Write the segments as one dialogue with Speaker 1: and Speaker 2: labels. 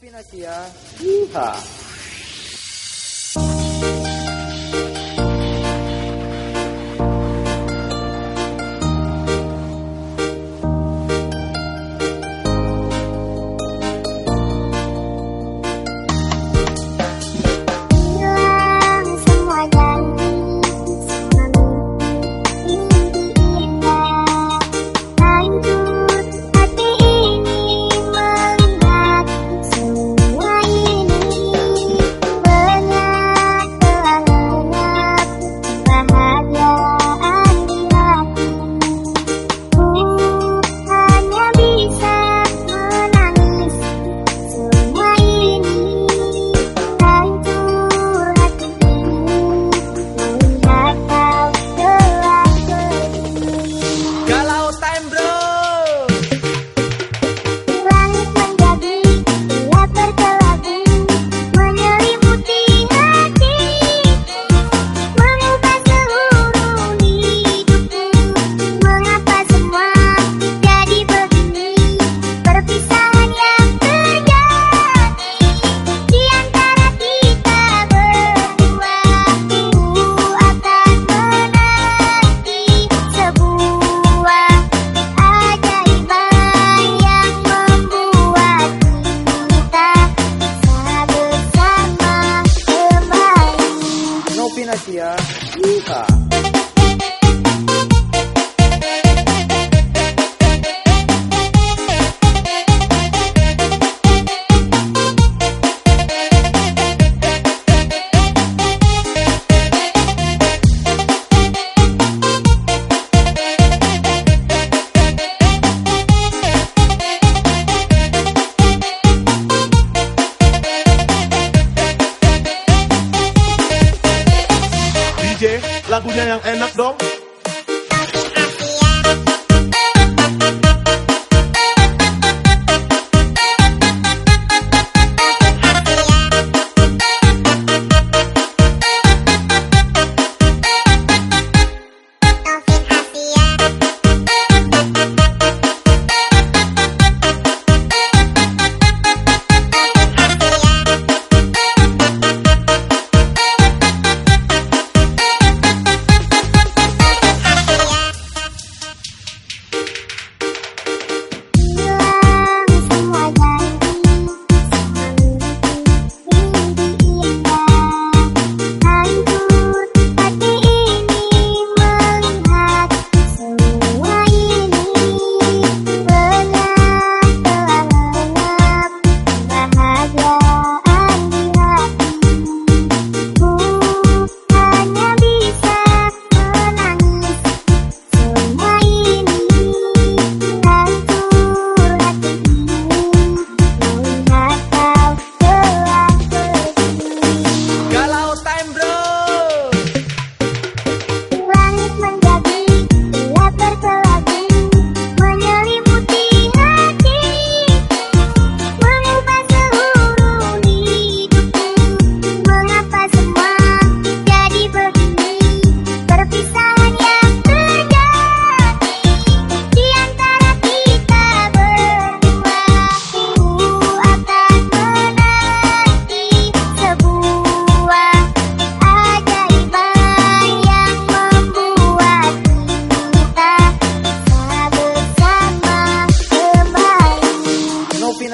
Speaker 1: Novinasia, Yeehaw!
Speaker 2: Yang
Speaker 3: enak dong.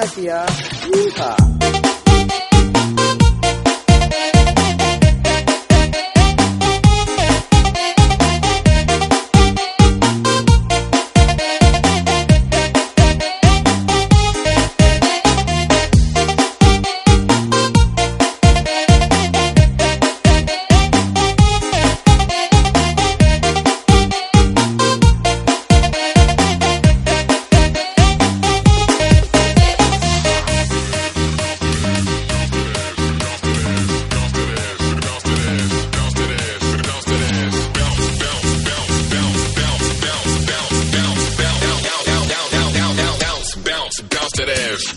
Speaker 1: Asia. Yeehaw! today.